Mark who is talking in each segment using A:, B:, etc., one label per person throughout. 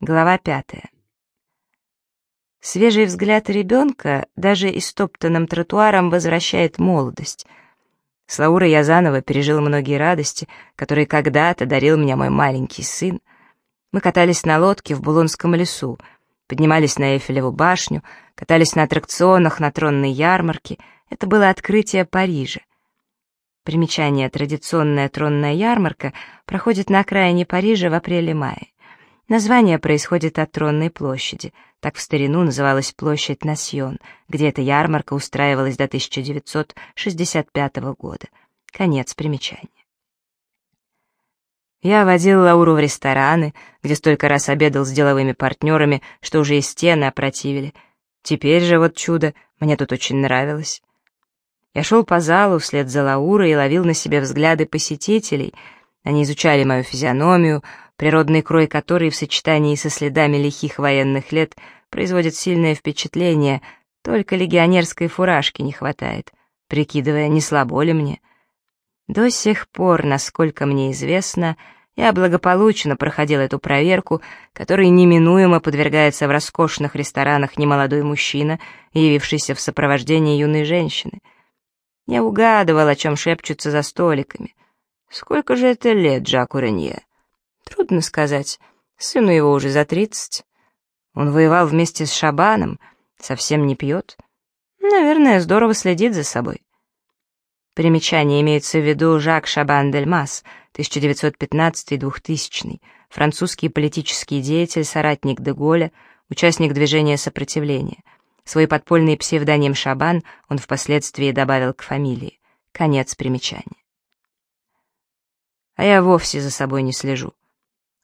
A: Глава пятая. Свежий взгляд ребенка даже истоптанным тротуаром возвращает молодость. С Лаурой я заново пережил многие радости, которые когда-то дарил мне мой маленький сын. Мы катались на лодке в Булонском лесу, поднимались на Эйфелеву башню, катались на аттракционах на тронной ярмарке. Это было открытие Парижа. Примечание «Традиционная тронная ярмарка» проходит на окраине Парижа в апреле-мае. Название происходит от Тронной площади. Так в старину называлась площадь Насьон, где эта ярмарка устраивалась до 1965 года. Конец примечания. Я водил Лауру в рестораны, где столько раз обедал с деловыми партнерами, что уже и стены опротивили. Теперь же вот чудо, мне тут очень нравилось. Я шел по залу вслед за Лаурой и ловил на себе взгляды посетителей. Они изучали мою физиономию, природный крой которой в сочетании со следами лихих военных лет производит сильное впечатление, только легионерской фуражки не хватает, прикидывая, не слабо ли мне. До сих пор, насколько мне известно, я благополучно проходил эту проверку, которой неминуемо подвергается в роскошных ресторанах немолодой мужчина, явившийся в сопровождении юной женщины. Я угадывал, о чем шепчутся за столиками. Сколько же это лет Жаку Ренье? Трудно сказать. Сыну его уже за тридцать. Он воевал вместе с Шабаном, совсем не пьет. Наверное, здорово следит за собой. Примечание имеется в виду Жак Шабан-Дельмас, 1915-2000, французский политический деятель, соратник Деголя, участник движения сопротивления. Свой подпольный псевдоним Шабан он впоследствии добавил к фамилии. Конец примечания. А я вовсе за собой не слежу.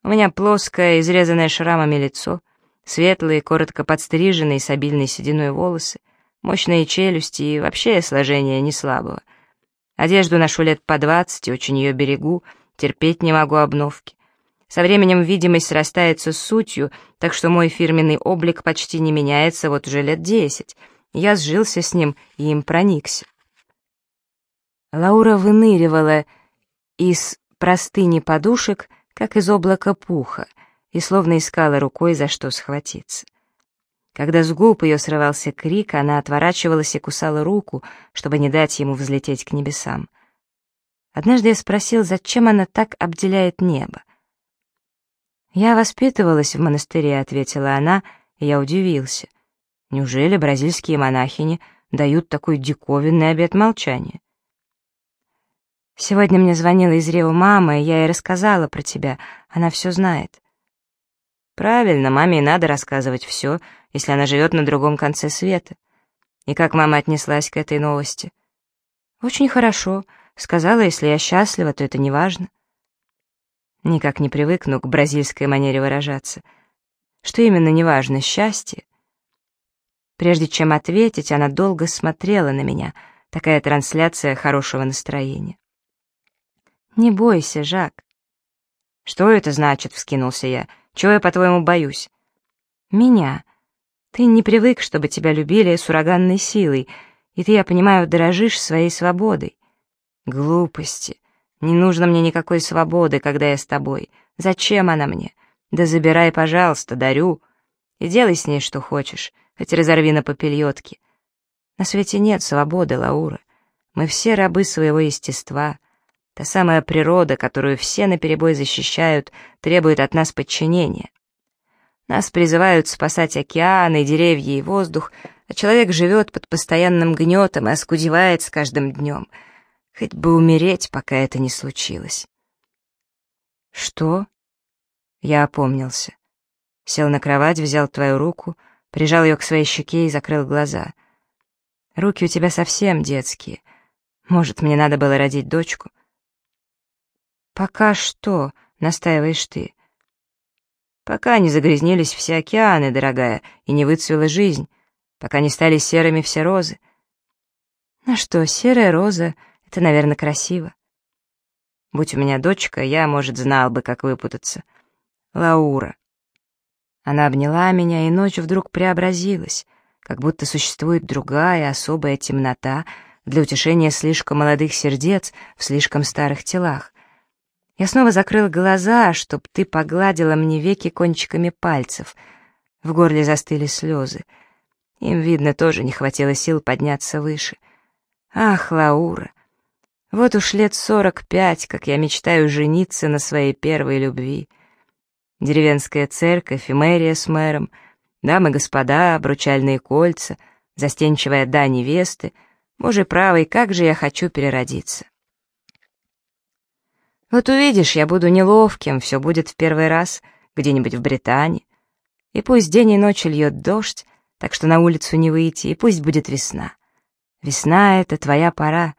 A: У меня плоское, изрезанное шрамами лицо, светлые, коротко подстриженные с обильной сединой волосы, мощные челюсти и вообще сложение не слабого. Одежду ношу лет по двадцать, очень ее берегу, терпеть не могу обновки. Со временем видимость срастается с сутью, так что мой фирменный облик почти не меняется вот уже лет десять. Я сжился с ним и им проникся. Лаура выныривала из простыни подушек, как из облака пуха, и словно искала рукой, за что схватиться. Когда с губ ее срывался крик, она отворачивалась и кусала руку, чтобы не дать ему взлететь к небесам. Однажды я спросил, зачем она так обделяет небо. «Я воспитывалась в монастыре», — ответила она, и я удивился. «Неужели бразильские монахини дают такой диковинный обет молчания?» Сегодня мне звонила из Рио мама, и я ей рассказала про тебя. Она все знает. Правильно, маме и надо рассказывать все, если она живет на другом конце света. И как мама отнеслась к этой новости? Очень хорошо. Сказала, если я счастлива, то это не важно. Никак не привыкну к бразильской манере выражаться. Что именно неважно, счастье? Прежде чем ответить, она долго смотрела на меня. Такая трансляция хорошего настроения. «Не бойся, Жак». «Что это значит?» — вскинулся я. «Чего я, по-твоему, боюсь?» «Меня. Ты не привык, чтобы тебя любили с ураганной силой, и ты, я понимаю, дорожишь своей свободой». «Глупости. Не нужно мне никакой свободы, когда я с тобой. Зачем она мне? Да забирай, пожалуйста, дарю. И делай с ней что хочешь, хоть разорви на попельотки. На свете нет свободы, Лаура. Мы все рабы своего естества». Та самая природа, которую все наперебой защищают, требует от нас подчинения. Нас призывают спасать океаны, деревья и воздух, а человек живет под постоянным гнетом и оскудевает с каждым днем. Хоть бы умереть, пока это не случилось. «Что?» Я опомнился. Сел на кровать, взял твою руку, прижал ее к своей щеке и закрыл глаза. «Руки у тебя совсем детские. Может, мне надо было родить дочку?» «Пока что», — настаиваешь ты. «Пока не загрязнились все океаны, дорогая, и не выцвела жизнь, пока не стали серыми все розы». «Ну что, серая роза — это, наверное, красиво». Будь у меня дочка, я, может, знал бы, как выпутаться. Лаура. Она обняла меня, и ночь вдруг преобразилась, как будто существует другая особая темнота для утешения слишком молодых сердец в слишком старых телах. Я снова закрыла глаза, чтоб ты погладила мне веки кончиками пальцев. В горле застыли слезы. Им, видно, тоже не хватило сил подняться выше. Ах, Лаура! Вот уж лет сорок пять, как я мечтаю жениться на своей первой любви. Деревенская церковь и мэрия с мэром, дамы господа, обручальные кольца, застенчивая да невесты. Боже правый, как же я хочу переродиться. Вот увидишь, я буду неловким, все будет в первый раз, где-нибудь в Британии. И пусть день и ночь льет дождь, так что на улицу не выйти, и пусть будет весна. Весна — это твоя пора,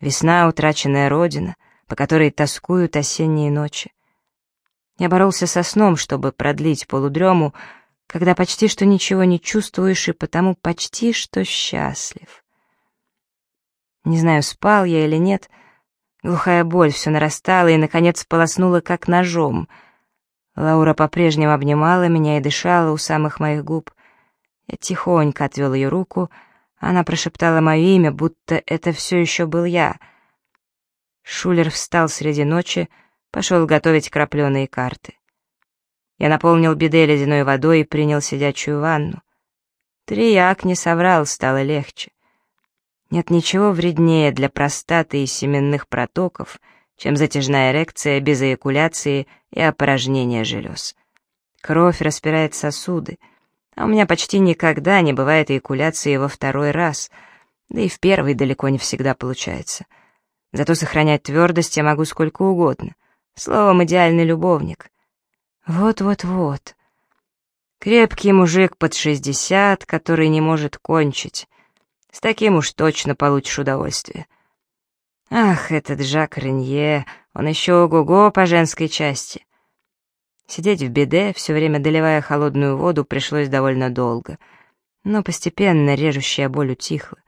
A: весна — утраченная родина, по которой тоскуют осенние ночи. Я боролся со сном, чтобы продлить полудрему, когда почти что ничего не чувствуешь и потому почти что счастлив. Не знаю, спал я или нет — Глухая боль все нарастала и, наконец, полоснула как ножом. Лаура по-прежнему обнимала меня и дышала у самых моих губ. Я тихонько отвел ее руку, она прошептала мое имя, будто это все еще был я. Шулер встал среди ночи, пошел готовить крапленые карты. Я наполнил биде ледяной водой и принял сидячую ванну. Трияк не соврал, стало легче. Нет ничего вреднее для простаты и семенных протоков, чем затяжная эрекция без эякуляции и опорожнения желез. Кровь распирает сосуды, а у меня почти никогда не бывает эякуляции во второй раз, да и в первый далеко не всегда получается. Зато сохранять твердость я могу сколько угодно. Словом, идеальный любовник. Вот-вот-вот. Крепкий мужик под шестьдесят, который не может кончить. С таким уж точно получишь удовольствие. Ах, этот Жак Ренье, он еще ого-го по женской части. Сидеть в беде, все время доливая холодную воду, пришлось довольно долго. Но постепенно режущая боль утихла.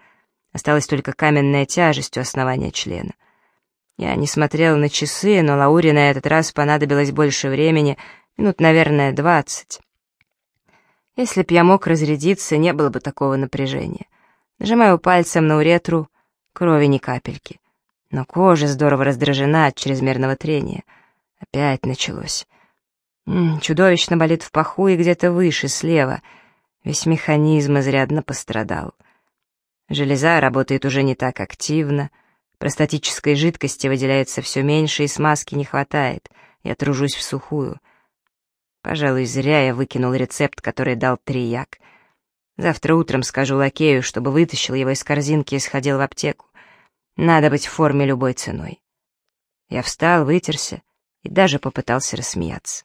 A: Осталась только каменная тяжесть у основания члена. Я не смотрел на часы, но Лауре на этот раз понадобилось больше времени, минут, наверное, двадцать. Если б я мог разрядиться, не было бы такого напряжения. Нажимаю пальцем на уретру, крови ни капельки. Но кожа здорово раздражена от чрезмерного трения. Опять началось. М -м, чудовищно болит в паху и где-то выше, слева. Весь механизм изрядно пострадал. Железа работает уже не так активно. Простатической жидкости выделяется все меньше, и смазки не хватает. Я тружусь в сухую. Пожалуй, зря я выкинул рецепт, который дал Трияк — Завтра утром скажу лакею, чтобы вытащил его из корзинки и сходил в аптеку. Надо быть в форме любой ценой. Я встал, вытерся и даже попытался рассмеяться.